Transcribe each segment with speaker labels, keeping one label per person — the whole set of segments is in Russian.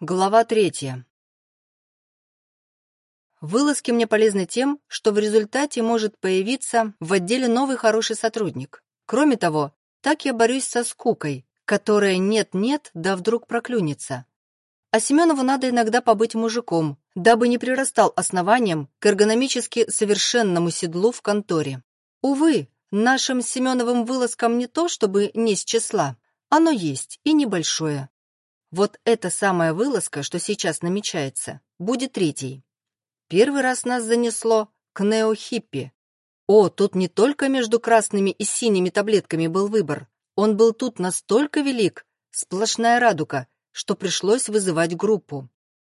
Speaker 1: Глава третья. Вылазки мне полезны тем, что в результате может появиться в отделе новый хороший сотрудник. Кроме того, так я борюсь со скукой, которая нет-нет, да вдруг проклюнется. А Семенову надо иногда побыть мужиком, дабы не прирастал основанием к эргономически совершенному седлу в конторе. Увы, нашим Семеновым вылазкам не то, чтобы не с числа. Оно есть, и небольшое. Вот эта самая вылазка, что сейчас намечается, будет третьей. Первый раз нас занесло к неохиппи. О, тут не только между красными и синими таблетками был выбор. Он был тут настолько велик, сплошная радуга, что пришлось вызывать группу.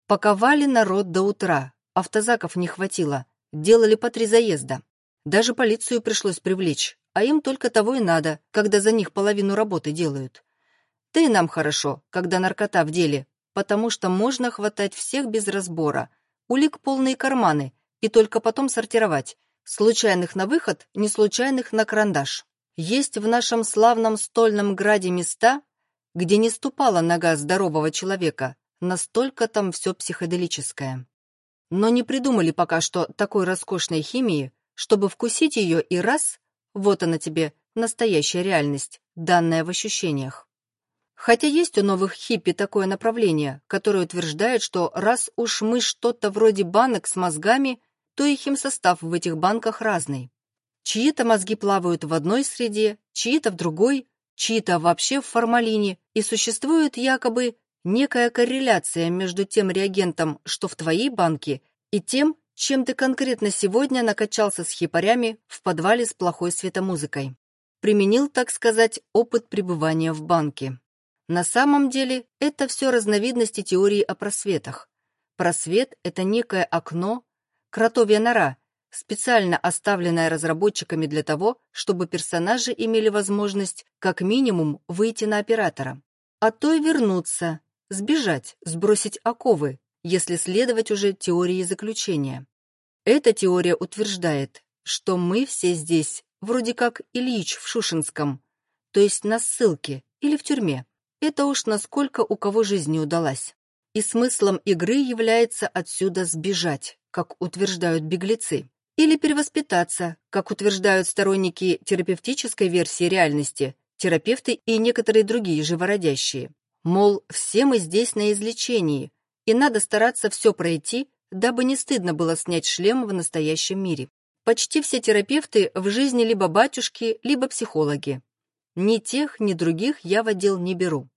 Speaker 1: Паковали народ до утра, автозаков не хватило, делали по три заезда. Даже полицию пришлось привлечь, а им только того и надо, когда за них половину работы делают. И нам хорошо, когда наркота в деле, потому что можно хватать всех без разбора. Улик полные карманы, и только потом сортировать. Случайных на выход, не случайных на карандаш. Есть в нашем славном стольном граде места, где не ступала нога здорового человека, настолько там все психоделическое. Но не придумали пока что такой роскошной химии, чтобы вкусить ее и раз, вот она тебе, настоящая реальность, данная в ощущениях. Хотя есть у новых хиппи такое направление, которое утверждает, что раз уж мы что-то вроде банок с мозгами, то и химсостав в этих банках разный. Чьи-то мозги плавают в одной среде, чьи-то в другой, чьи-то вообще в формалине, и существует якобы некая корреляция между тем реагентом, что в твоей банке, и тем, чем ты конкретно сегодня накачался с хипарями в подвале с плохой светомузыкой. Применил, так сказать, опыт пребывания в банке. На самом деле это все разновидности теории о просветах. Просвет — это некое окно, кротовья нора, специально оставленная разработчиками для того, чтобы персонажи имели возможность как минимум выйти на оператора, а то и вернуться, сбежать, сбросить оковы, если следовать уже теории заключения. Эта теория утверждает, что мы все здесь, вроде как Ильич в Шушинском, то есть на ссылке или в тюрьме. Это уж насколько у кого жизнь не удалась. И смыслом игры является отсюда сбежать, как утверждают беглецы, или перевоспитаться, как утверждают сторонники терапевтической версии реальности, терапевты и некоторые другие живородящие. Мол, все мы здесь на излечении, и надо стараться все пройти, дабы не стыдно было снять шлем в настоящем мире. Почти все терапевты в жизни либо батюшки, либо психологи. Ни тех, ни других я в отдел не беру.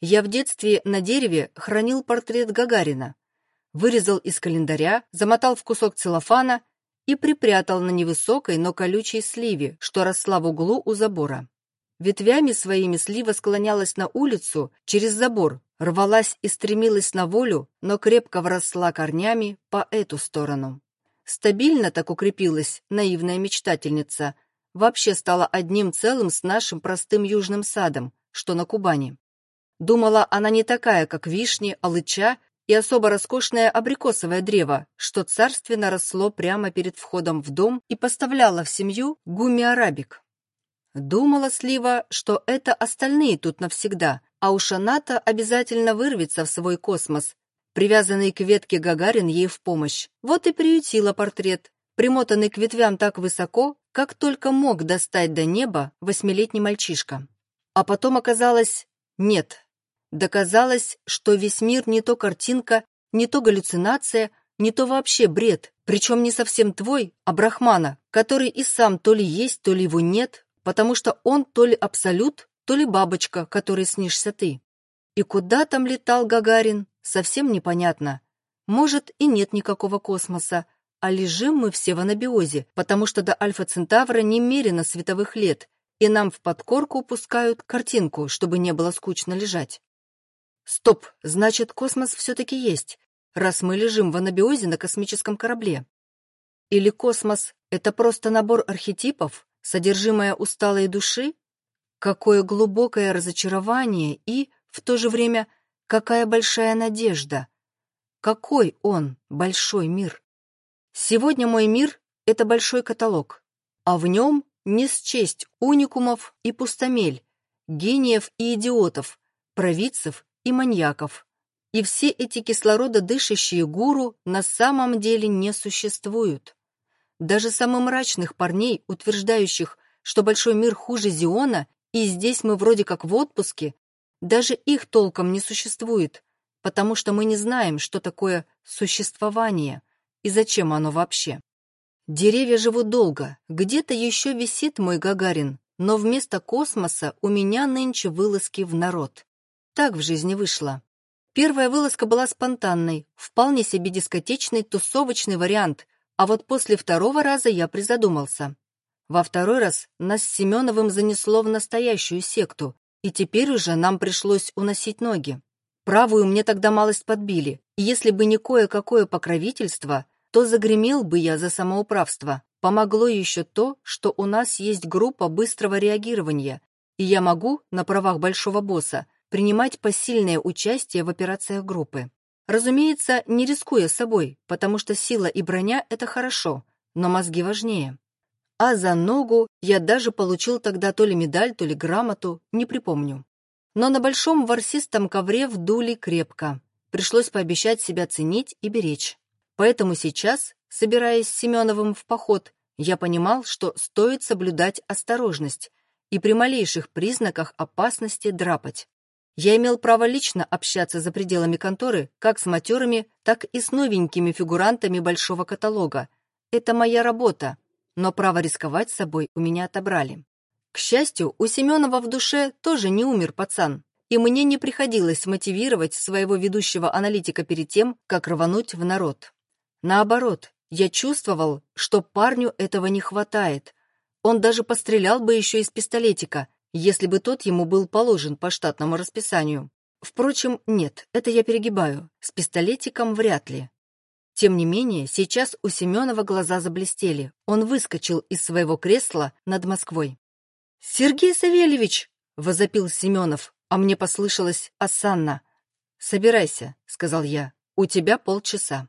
Speaker 1: Я в детстве на дереве хранил портрет Гагарина, вырезал из календаря, замотал в кусок целлофана и припрятал на невысокой, но колючей сливе, что росла в углу у забора. Ветвями своими слива склонялась на улицу через забор, рвалась и стремилась на волю, но крепко вросла корнями по эту сторону. Стабильно так укрепилась наивная мечтательница – вообще стала одним целым с нашим простым южным садом, что на Кубани. Думала, она не такая, как вишни, алыча и особо роскошное абрикосовое древо, что царственно росло прямо перед входом в дом и поставляло в семью гуми-арабик. Думала Слива, что это остальные тут навсегда, а уж она-то обязательно вырвется в свой космос, привязанный к ветке Гагарин ей в помощь. Вот и приютила портрет, примотанный к ветвям так высоко, как только мог достать до неба восьмилетний мальчишка. А потом оказалось нет. Доказалось, что весь мир не то картинка, не то галлюцинация, не то вообще бред, причем не совсем твой, а Брахмана, который и сам то ли есть, то ли его нет, потому что он то ли абсолют, то ли бабочка, которой снишься ты. И куда там летал Гагарин, совсем непонятно. Может, и нет никакого космоса, а лежим мы все в анабиозе, потому что до Альфа-Центавра немерено световых лет, и нам в подкорку упускают картинку, чтобы не было скучно лежать. Стоп, значит, космос все-таки есть, раз мы лежим в анабиозе на космическом корабле. Или космос — это просто набор архетипов, содержимое усталой души? Какое глубокое разочарование и, в то же время, какая большая надежда. Какой он, большой мир? Сегодня мой мир — это большой каталог, а в нем не счесть уникумов и пустомель, гениев и идиотов, провидцев и маньяков. И все эти кислорододышащие гуру на самом деле не существуют. Даже самых мрачных парней, утверждающих, что большой мир хуже Зиона, и здесь мы вроде как в отпуске, даже их толком не существует, потому что мы не знаем, что такое существование и зачем оно вообще. Деревья живут долго, где-то еще висит мой Гагарин, но вместо космоса у меня нынче вылазки в народ. Так в жизни вышло. Первая вылазка была спонтанной, вполне себе дискотечный, тусовочный вариант, а вот после второго раза я призадумался. Во второй раз нас с Семеновым занесло в настоящую секту, и теперь уже нам пришлось уносить ноги. Правую мне тогда малость подбили, и если бы не кое-какое покровительство, то загремел бы я за самоуправство. Помогло еще то, что у нас есть группа быстрого реагирования, и я могу, на правах большого босса, принимать посильное участие в операциях группы. Разумеется, не рискуя собой, потому что сила и броня — это хорошо, но мозги важнее. А за ногу я даже получил тогда то ли медаль, то ли грамоту, не припомню. Но на большом ворсистом ковре вдули крепко. Пришлось пообещать себя ценить и беречь. Поэтому сейчас, собираясь с Семеновым в поход, я понимал, что стоит соблюдать осторожность и при малейших признаках опасности драпать. Я имел право лично общаться за пределами конторы как с матерыми, так и с новенькими фигурантами большого каталога. Это моя работа, но право рисковать собой у меня отобрали. К счастью, у Семенова в душе тоже не умер пацан, и мне не приходилось мотивировать своего ведущего аналитика перед тем, как рвануть в народ. Наоборот, я чувствовал, что парню этого не хватает. Он даже пострелял бы еще из пистолетика, если бы тот ему был положен по штатному расписанию. Впрочем, нет, это я перегибаю. С пистолетиком вряд ли. Тем не менее, сейчас у Семенова глаза заблестели. Он выскочил из своего кресла над Москвой. «Сергей Савельевич!» — возопил Семенов, а мне послышалось «Асанна». «Собирайся», — сказал я, — «у тебя полчаса».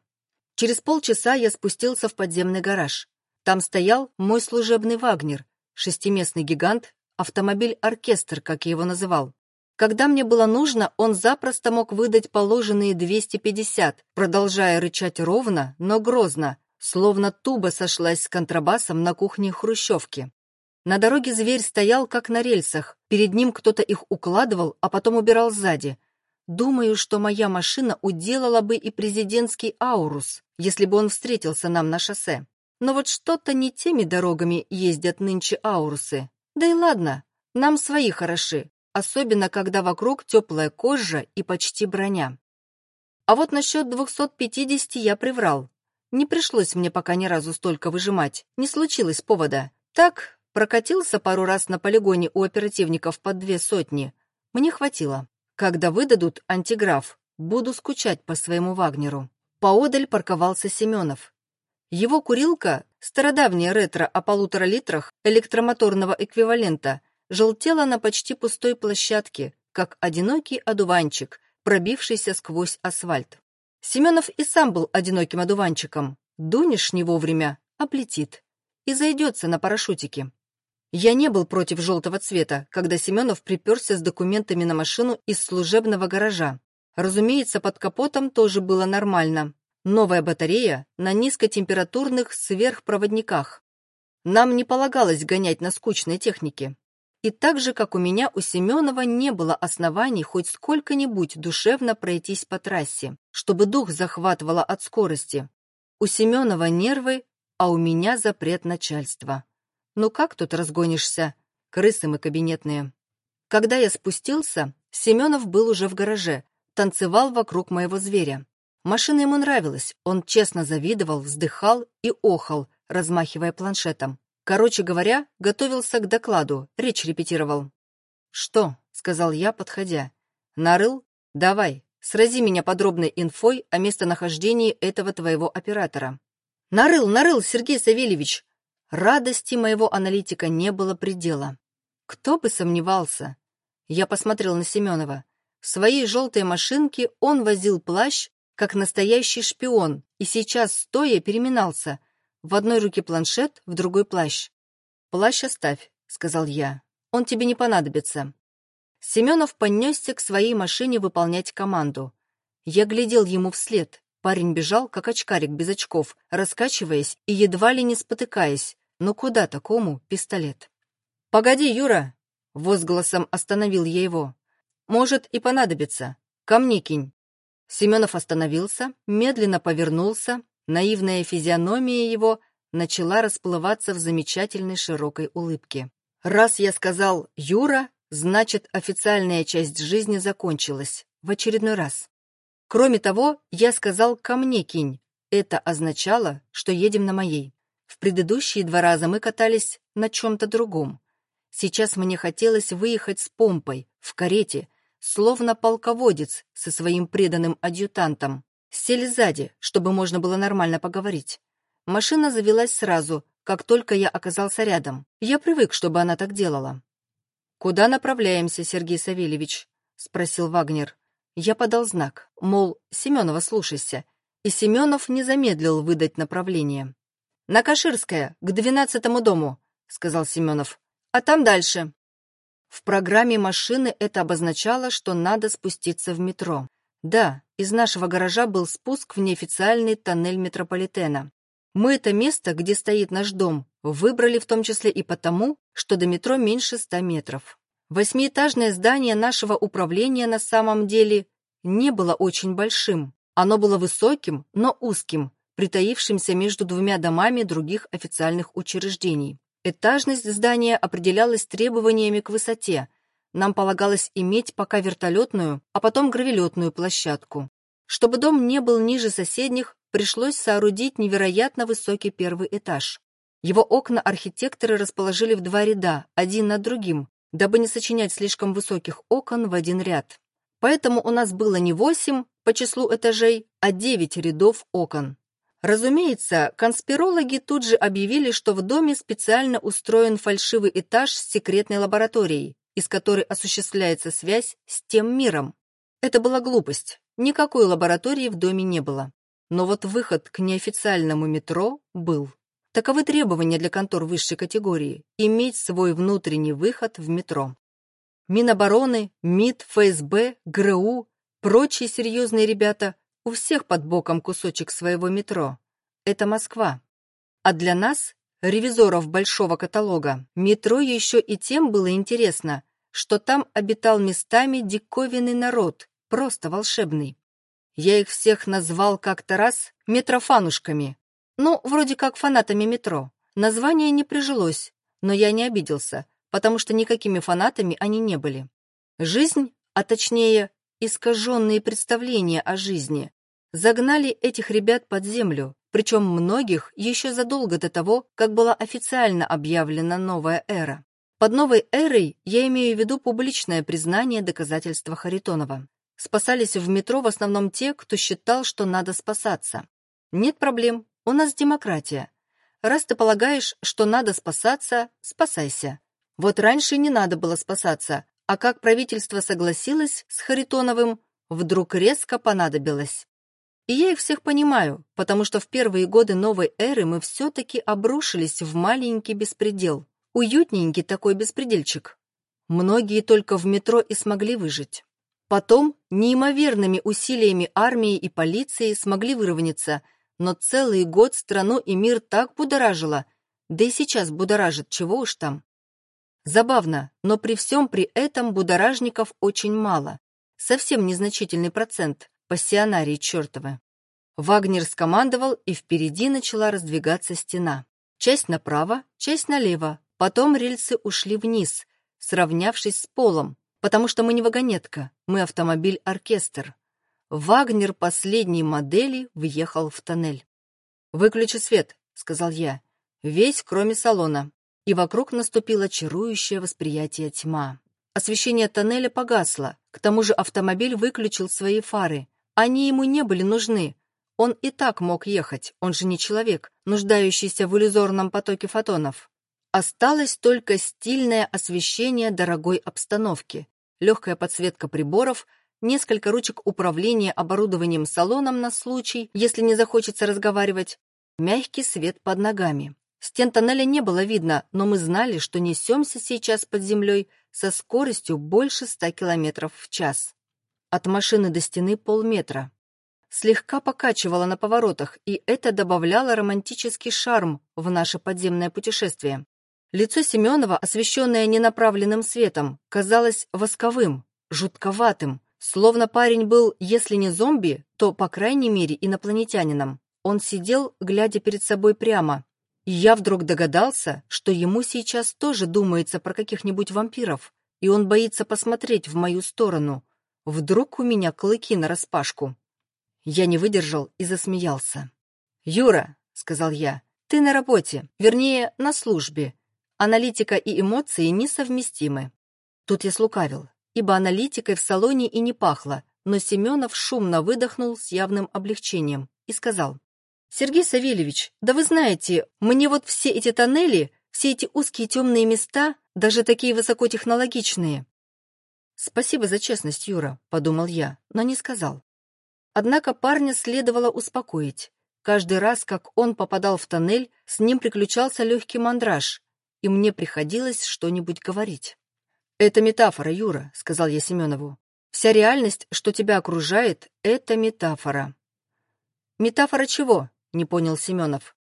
Speaker 1: Через полчаса я спустился в подземный гараж. Там стоял мой служебный «Вагнер», шестиместный гигант автомобиль-оркестр, как я его называл. Когда мне было нужно, он запросто мог выдать положенные 250, продолжая рычать ровно, но грозно, словно туба сошлась с контрабасом на кухне хрущевки. На дороге зверь стоял, как на рельсах, перед ним кто-то их укладывал, а потом убирал сзади. Думаю, что моя машина уделала бы и президентский «Аурус», если бы он встретился нам на шоссе. Но вот что-то не теми дорогами ездят нынче «Аурусы». Да и ладно, нам свои хороши, особенно когда вокруг теплая кожа и почти броня. А вот насчет 250 я приврал. Не пришлось мне пока ни разу столько выжимать, не случилось повода. Так, прокатился пару раз на полигоне у оперативников под две сотни. Мне хватило. Когда выдадут антиграф, буду скучать по своему Вагнеру. Поодаль парковался Семенов. Его курилка, стародавняя ретро о полутора литрах электромоторного эквивалента, желтела на почти пустой площадке, как одинокий одуванчик, пробившийся сквозь асфальт. Семенов и сам был одиноким одуванчиком. Дунешь не вовремя, облетит. И зайдется на парашютике. Я не был против желтого цвета, когда Семенов приперся с документами на машину из служебного гаража. Разумеется, под капотом тоже было нормально. Новая батарея на низкотемпературных сверхпроводниках. Нам не полагалось гонять на скучной технике. И так же, как у меня, у Семенова не было оснований хоть сколько-нибудь душевно пройтись по трассе, чтобы дух захватывало от скорости. У Семенова нервы, а у меня запрет начальства. Ну как тут разгонишься? Крысы мы кабинетные. Когда я спустился, Семенов был уже в гараже, танцевал вокруг моего зверя. Машина ему нравилась, он честно завидовал, вздыхал и охал, размахивая планшетом. Короче говоря, готовился к докладу, речь репетировал. «Что?» — сказал я, подходя. «Нарыл? Давай, срази меня подробной инфой о местонахождении этого твоего оператора». «Нарыл, нарыл, Сергей Савельевич!» Радости моего аналитика не было предела. Кто бы сомневался. Я посмотрел на Семенова. В своей желтой машинке он возил плащ, как настоящий шпион, и сейчас, стоя, переминался. В одной руке планшет, в другой плащ. «Плащ оставь», — сказал я. «Он тебе не понадобится». Семенов понесся к своей машине выполнять команду. Я глядел ему вслед. Парень бежал, как очкарик без очков, раскачиваясь и едва ли не спотыкаясь. Но куда такому пистолет? «Погоди, Юра!» — возгласом остановил я его. «Может, и понадобится. Ко мне кинь». Семенов остановился, медленно повернулся, наивная физиономия его начала расплываться в замечательной широкой улыбке. Раз я сказал «Юра», значит, официальная часть жизни закончилась. В очередной раз. Кроме того, я сказал «ко мне кинь». Это означало, что едем на моей. В предыдущие два раза мы катались на чем-то другом. Сейчас мне хотелось выехать с помпой, в карете, словно полководец со своим преданным адъютантом. Сели сзади, чтобы можно было нормально поговорить. Машина завелась сразу, как только я оказался рядом. Я привык, чтобы она так делала. «Куда направляемся, Сергей Савельевич?» — спросил Вагнер. Я подал знак, мол, Семенова слушайся, и Семенов не замедлил выдать направление. «На Каширское, к двенадцатому дому», — сказал Семенов. «А там дальше». В программе машины это обозначало, что надо спуститься в метро. Да, из нашего гаража был спуск в неофициальный тоннель метрополитена. Мы это место, где стоит наш дом, выбрали в том числе и потому, что до метро меньше ста метров. Восьмиэтажное здание нашего управления на самом деле не было очень большим. Оно было высоким, но узким, притаившимся между двумя домами других официальных учреждений. Этажность здания определялась требованиями к высоте. Нам полагалось иметь пока вертолетную, а потом гравелетную площадку. Чтобы дом не был ниже соседних, пришлось соорудить невероятно высокий первый этаж. Его окна архитекторы расположили в два ряда, один над другим, дабы не сочинять слишком высоких окон в один ряд. Поэтому у нас было не восемь по числу этажей, а девять рядов окон. Разумеется, конспирологи тут же объявили, что в доме специально устроен фальшивый этаж с секретной лабораторией, из которой осуществляется связь с тем миром. Это была глупость. Никакой лаборатории в доме не было. Но вот выход к неофициальному метро был. Таковы требования для контор высшей категории – иметь свой внутренний выход в метро. Минобороны, МИД, ФСБ, ГРУ, прочие серьезные ребята – у всех под боком кусочек своего метро. Это Москва. А для нас, ревизоров большого каталога, метро еще и тем было интересно, что там обитал местами диковинный народ, просто волшебный. Я их всех назвал как-то раз метрофанушками. Ну, вроде как фанатами метро. Название не прижилось, но я не обиделся, потому что никакими фанатами они не были. Жизнь, а точнее, искаженные представления о жизни, загнали этих ребят под землю, причем многих еще задолго до того, как была официально объявлена новая эра. Под новой эрой я имею в виду публичное признание доказательства Харитонова. Спасались в метро в основном те, кто считал, что надо спасаться. Нет проблем, у нас демократия. Раз ты полагаешь, что надо спасаться, спасайся. Вот раньше не надо было спасаться, а как правительство согласилось с Харитоновым, вдруг резко понадобилось. И я их всех понимаю, потому что в первые годы новой эры мы все-таки обрушились в маленький беспредел. Уютненький такой беспредельчик. Многие только в метро и смогли выжить. Потом неимоверными усилиями армии и полиции смогли выровняться, но целый год страну и мир так будоражило, да и сейчас будоражит, чего уж там. Забавно, но при всем при этом будоражников очень мало. Совсем незначительный процент, пассионарии чертовы. Вагнер скомандовал, и впереди начала раздвигаться стена. Часть направо, часть налево, потом рельсы ушли вниз, сравнявшись с полом, потому что мы не вагонетка, мы автомобиль-оркестр. Вагнер последней модели въехал в тоннель. «Выключи свет», — сказал я, — «весь, кроме салона». И вокруг наступило чарующее восприятие тьма. Освещение тоннеля погасло, к тому же автомобиль выключил свои фары. Они ему не были нужны. Он и так мог ехать, он же не человек, нуждающийся в иллюзорном потоке фотонов. Осталось только стильное освещение дорогой обстановки, легкая подсветка приборов, несколько ручек управления оборудованием салоном на случай, если не захочется разговаривать, мягкий свет под ногами. Стен тоннеля не было видно, но мы знали, что несемся сейчас под землей со скоростью больше ста километров в час. От машины до стены полметра. слегка покачивало на поворотах, и это добавляло романтический шарм в наше подземное путешествие. Лицо Семенова, освещенное ненаправленным светом, казалось восковым, жутковатым, словно парень был, если не зомби, то, по крайней мере, инопланетянином. Он сидел, глядя перед собой прямо, и я вдруг догадался, что ему сейчас тоже думается про каких-нибудь вампиров, и он боится посмотреть в мою сторону. Вдруг у меня клыки нараспашку. Я не выдержал и засмеялся. «Юра», — сказал я, — «ты на работе, вернее, на службе. Аналитика и эмоции несовместимы». Тут я слукавил, ибо аналитикой в салоне и не пахло, но Семенов шумно выдохнул с явным облегчением и сказал, «Сергей Савельевич, да вы знаете, мне вот все эти тоннели, все эти узкие темные места, даже такие высокотехнологичные». «Спасибо за честность, Юра», — подумал я, но не сказал. Однако парня следовало успокоить. Каждый раз, как он попадал в тоннель, с ним приключался легкий мандраж, и мне приходилось что-нибудь говорить. «Это метафора, Юра», — сказал я Семенову. «Вся реальность, что тебя окружает, — это метафора». «Метафора чего?» — не понял Семенов.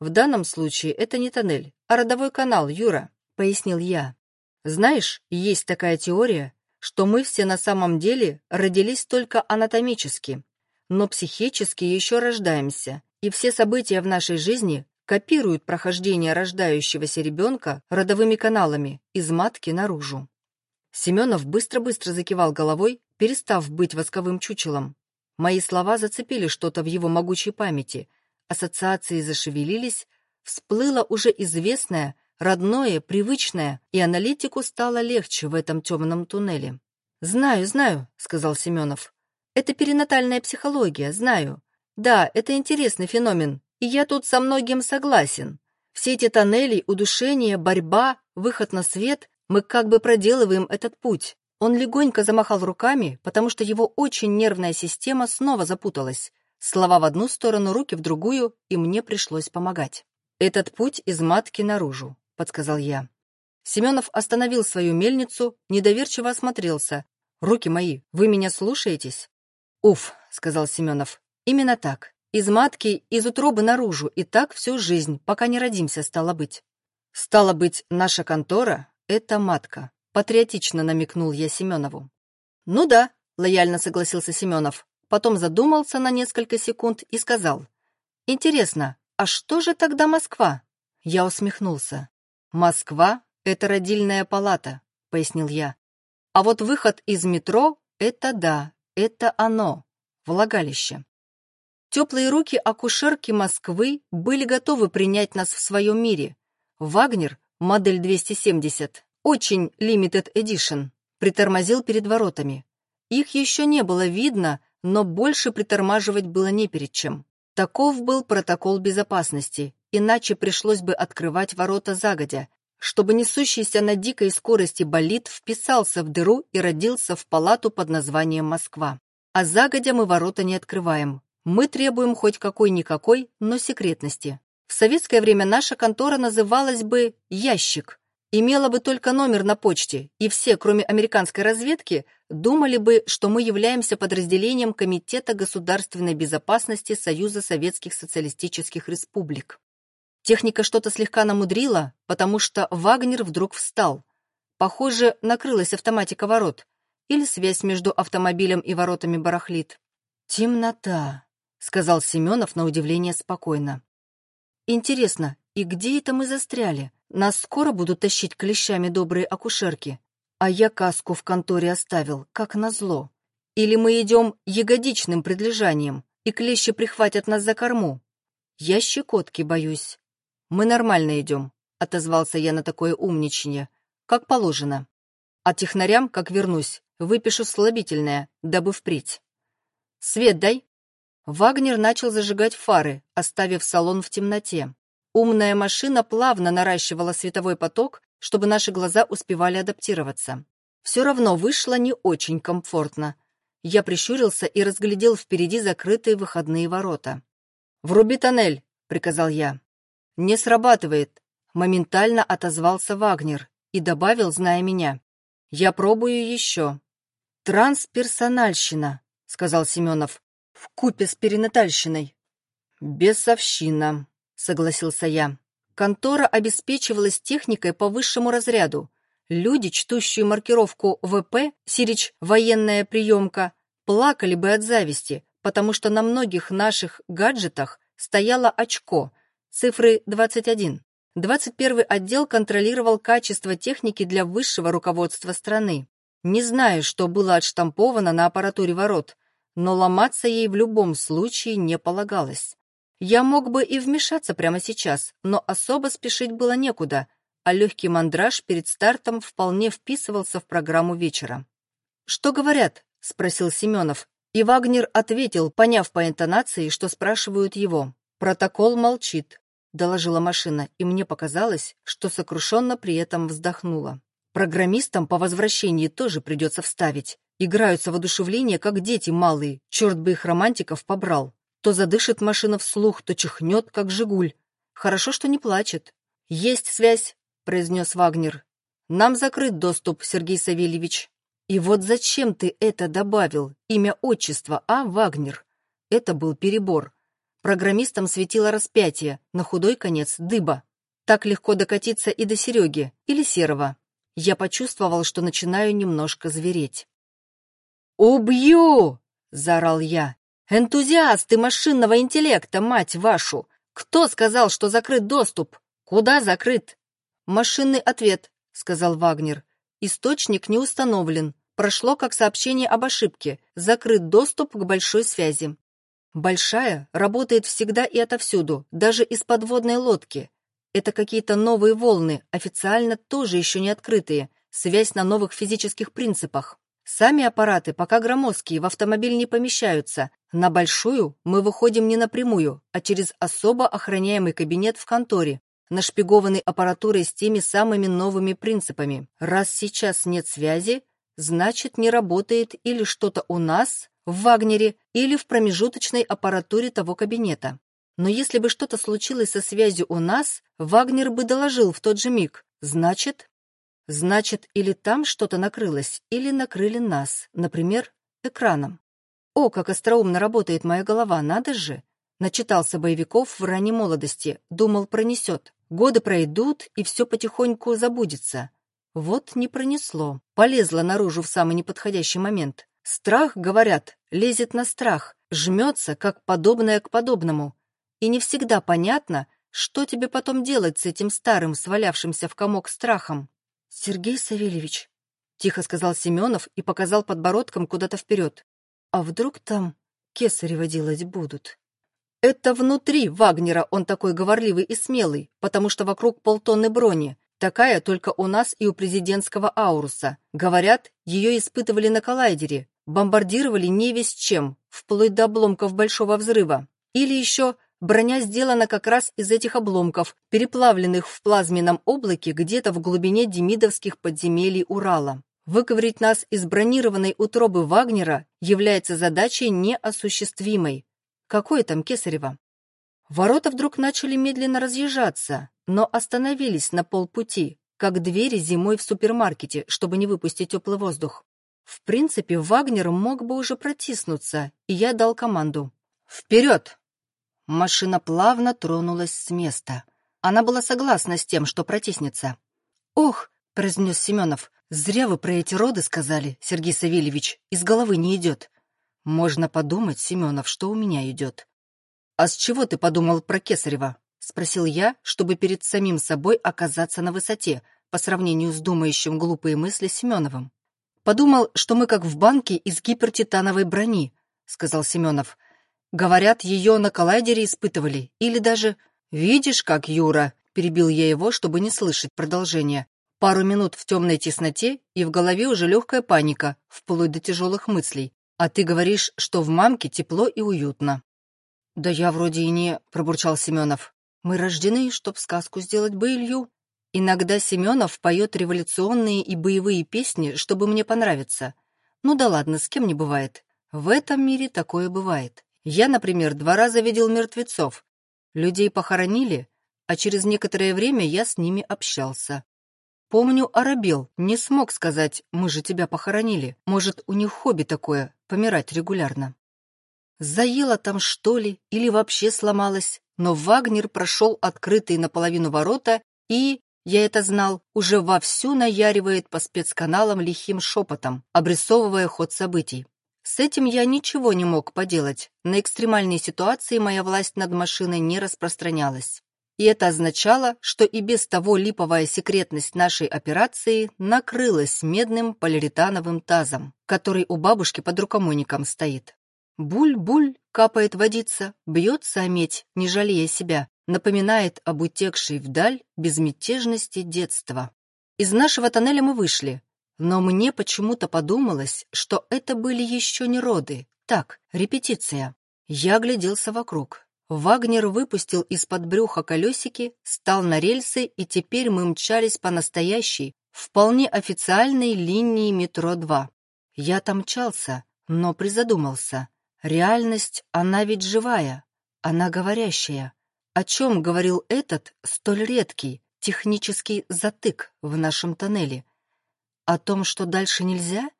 Speaker 1: «В данном случае это не тоннель, а родовой канал, Юра», — пояснил я. «Знаешь, есть такая теория, что мы все на самом деле родились только анатомически, но психически еще рождаемся, и все события в нашей жизни копируют прохождение рождающегося ребенка родовыми каналами из матки наружу. Семенов быстро-быстро закивал головой, перестав быть восковым чучелом. Мои слова зацепили что-то в его могучей памяти, ассоциации зашевелились, всплыло уже известное, родное, привычное, и аналитику стало легче в этом темном туннеле. «Знаю, знаю», — сказал Семенов. «Это перинатальная психология, знаю. Да, это интересный феномен, и я тут со многим согласен. Все эти тоннели, удушение, борьба, выход на свет, мы как бы проделываем этот путь». Он легонько замахал руками, потому что его очень нервная система снова запуталась. Слова в одну сторону, руки в другую, и мне пришлось помогать. Этот путь из матки наружу подсказал я. Семенов остановил свою мельницу, недоверчиво осмотрелся. «Руки мои, вы меня слушаетесь?» «Уф», — сказал Семенов, — «именно так. Из матки, из утробы наружу, и так всю жизнь, пока не родимся, стало быть». «Стало быть, наша контора — это матка», — патриотично намекнул я Семенову. «Ну да», — лояльно согласился Семенов. Потом задумался на несколько секунд и сказал. «Интересно, а что же тогда Москва?» Я усмехнулся. «Москва — это родильная палата», — пояснил я. «А вот выход из метро — это да, это оно, влагалище». Теплые руки акушерки Москвы были готовы принять нас в своем мире. Вагнер, модель 270, очень limited edition, притормозил перед воротами. Их еще не было видно, но больше притормаживать было не перед чем. Таков был протокол безопасности, иначе пришлось бы открывать ворота загодя, чтобы несущийся на дикой скорости болид вписался в дыру и родился в палату под названием Москва. А загодя мы ворота не открываем. Мы требуем хоть какой-никакой, но секретности. В советское время наша контора называлась бы «Ящик», имела бы только номер на почте, и все, кроме американской разведки, думали бы, что мы являемся подразделением Комитета государственной безопасности Союза Советских Социалистических Республик. Техника что-то слегка намудрила, потому что Вагнер вдруг встал. Похоже, накрылась автоматика ворот. Или связь между автомобилем и воротами барахлит. «Темнота», — сказал Семенов на удивление спокойно. «Интересно, и где это мы застряли? Нас скоро будут тащить клещами добрые акушерки. А я каску в конторе оставил, как назло. Или мы идем ягодичным предлежанием, и клещи прихватят нас за корму? Я щекотки боюсь. «Мы нормально идем», — отозвался я на такое умничание, как положено. А технарям, как вернусь, выпишу слабительное, дабы впредь. «Свет дай!» Вагнер начал зажигать фары, оставив салон в темноте. Умная машина плавно наращивала световой поток, чтобы наши глаза успевали адаптироваться. Все равно вышло не очень комфортно. Я прищурился и разглядел впереди закрытые выходные ворота. «Вруби тоннель», — приказал я. «Не срабатывает», — моментально отозвался Вагнер и добавил, зная меня. «Я пробую еще». «Трансперсональщина», — сказал Семенов. В купе с перинатальщиной. «Бесовщина», — согласился я. Контора обеспечивалась техникой по высшему разряду. Люди, чтущие маркировку ВП, Сирич «военная приемка», плакали бы от зависти, потому что на многих наших гаджетах стояло очко, цифры 21. 21 отдел контролировал качество техники для высшего руководства страны. Не знаю, что было отштамповано на аппаратуре ворот, но ломаться ей в любом случае не полагалось. Я мог бы и вмешаться прямо сейчас, но особо спешить было некуда, а легкий мандраж перед стартом вполне вписывался в программу вечера. «Что говорят?» — спросил Семенов, и Вагнер ответил, поняв по интонации, что спрашивают его. «Протокол молчит», — доложила машина, и мне показалось, что сокрушенно при этом вздохнула. Программистам по возвращении тоже придется вставить. Играются в одушевление, как дети малые, черт бы их романтиков побрал. То задышит машина вслух, то чихнет, как «Жигуль». Хорошо, что не плачет. «Есть связь», — произнес Вагнер. «Нам закрыт доступ, Сергей Савельевич». И вот зачем ты это добавил? Имя отчества, а, Вагнер? Это был перебор. Программистам светило распятие, на худой конец — дыба. Так легко докатиться и до Сереги или Серого. Я почувствовал, что начинаю немножко звереть. «Убью!» — заорал я. «Энтузиасты машинного интеллекта, мать вашу! Кто сказал, что закрыт доступ? Куда закрыт?» «Машинный ответ», — сказал Вагнер. «Источник не установлен прошло как сообщение об ошибке, закрыт доступ к большой связи. Большая работает всегда и отовсюду, даже из подводной лодки. Это какие-то новые волны, официально тоже еще не открытые, связь на новых физических принципах. Сами аппараты пока громоздкие, в автомобиль не помещаются. На большую мы выходим не напрямую, а через особо охраняемый кабинет в конторе, нашпигованный аппаратурой с теми самыми новыми принципами. Раз сейчас нет связи, Значит, не работает или что-то у нас, в Вагнере, или в промежуточной аппаратуре того кабинета. Но если бы что-то случилось со связью у нас, Вагнер бы доложил в тот же миг. Значит? Значит, или там что-то накрылось, или накрыли нас, например, экраном. О, как остроумно работает моя голова, надо же! Начитался боевиков в ранней молодости, думал, пронесет. Годы пройдут, и все потихоньку забудется. Вот не пронесло. Полезла наружу в самый неподходящий момент. Страх, говорят, лезет на страх, жмется, как подобное к подобному. И не всегда понятно, что тебе потом делать с этим старым, свалявшимся в комок страхом. «Сергей Савельевич», — тихо сказал Семенов и показал подбородком куда-то вперед. «А вдруг там кесарево делать будут?» Это внутри Вагнера он такой говорливый и смелый, потому что вокруг полтонны брони, Такая только у нас и у президентского Ауруса. Говорят, ее испытывали на коллайдере, бомбардировали не весь чем, вплоть до обломков Большого взрыва. Или еще броня сделана как раз из этих обломков, переплавленных в плазменном облаке где-то в глубине демидовских подземелий Урала. Выковырить нас из бронированной утробы Вагнера является задачей неосуществимой. Какое там Кесарево? Ворота вдруг начали медленно разъезжаться, но остановились на полпути, как двери зимой в супермаркете, чтобы не выпустить теплый воздух. В принципе, Вагнер мог бы уже протиснуться, и я дал команду. «Вперед!» Машина плавно тронулась с места. Она была согласна с тем, что протиснется. «Ох!» — произнес Семенов. «Зря вы про эти роды сказали, Сергей Савельевич. Из головы не идет». «Можно подумать, Семенов, что у меня идет. «А с чего ты подумал про Кесарева?» — спросил я, чтобы перед самим собой оказаться на высоте, по сравнению с думающим глупые мысли Семеновым. «Подумал, что мы как в банке из гипертитановой брони», — сказал Семенов. «Говорят, ее на коллайдере испытывали, или даже...» «Видишь, как, Юра?» — перебил я его, чтобы не слышать продолжения. Пару минут в темной тесноте, и в голове уже легкая паника, вплоть до тяжелых мыслей. А ты говоришь, что в мамке тепло и уютно. «Да я вроде и не...» — пробурчал Семенов. «Мы рождены, чтоб сказку сделать былью. Иногда Семенов поет революционные и боевые песни, чтобы мне понравиться. Ну да ладно, с кем не бывает. В этом мире такое бывает. Я, например, два раза видел мертвецов. Людей похоронили, а через некоторое время я с ними общался. Помню, Арабел не смог сказать «мы же тебя похоронили». Может, у них хобби такое — помирать регулярно. Заела там, что ли, или вообще сломалась, но Вагнер прошел открытые наполовину ворота и, я это знал, уже вовсю наяривает по спецканалам лихим шепотом, обрисовывая ход событий. С этим я ничего не мог поделать. На экстремальные ситуации моя власть над машиной не распространялась. И это означало, что и без того липовая секретность нашей операции накрылась медным полиуретановым тазом, который у бабушки под рукомойником стоит. Буль-буль капает водица, бьется о не жалея себя, напоминает об утекшей вдаль безмятежности детства. Из нашего тоннеля мы вышли, но мне почему-то подумалось, что это были еще не роды. Так, репетиция. Я огляделся вокруг. Вагнер выпустил из-под брюха колесики, стал на рельсы, и теперь мы мчались по настоящей, вполне официальной линии метро-2. Я там мчался, но призадумался. Реальность, она ведь живая, она говорящая. О чем говорил этот столь редкий технический затык в нашем тоннеле? О том, что дальше нельзя?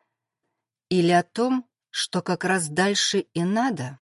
Speaker 1: Или о том, что как раз дальше и надо?